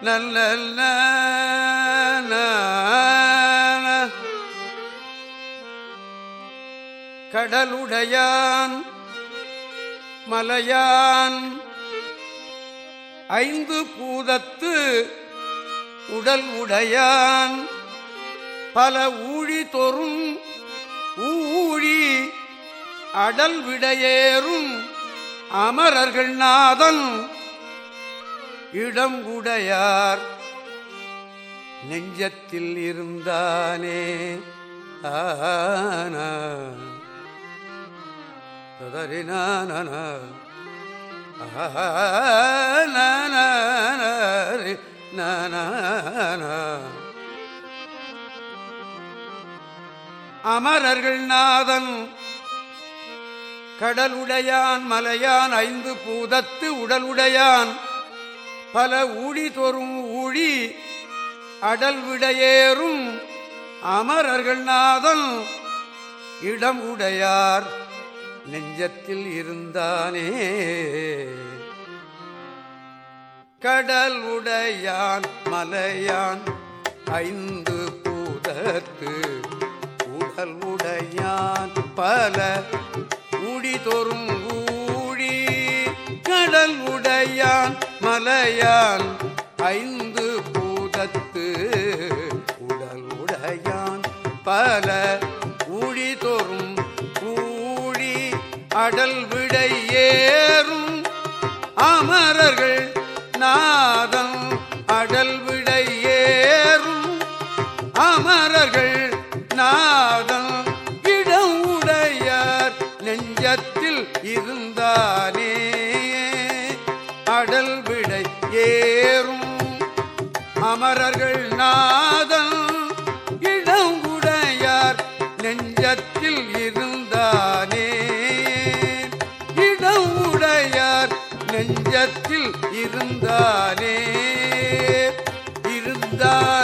நல்ல கடலுடையான் மலையான் ஐந்து பூதத்து உடல் உடையான் பல ஊழி தொறும் ஊழி அடல் விடையேறும் அமரர்கள் நாதன். இடம் உடையார். நெஞ்சத்தில் இருந்தானே. ஆனா. அமரர்கள் நாதன். கடலுடையான் மலையான் ஐந்து பூதத்து உடலுடையான். பல ஊழி தோறும் ஊழி அடல் விடையேறும் அமரர்கள் நாதன் இடம் உடையார். நெஞ்சத்தில் இருந்தானே. கடல் உடையான் மலையான் ஐந்து பூதத்து உடல் உடையான். பல ஊடி மலையான் ஐந்து பூதத்து உடல் பல ஊழி தோறும் ஊழி அடல் விடை ஏறும் அமரர்கள் நாதம் அமரர்கள் நாதம் இடங்குடையார் நெஞ்சத்தில் இருந்தானே. இடங்குடையார் நெஞ்சத்தில் இருந்தானே. இருந்தார்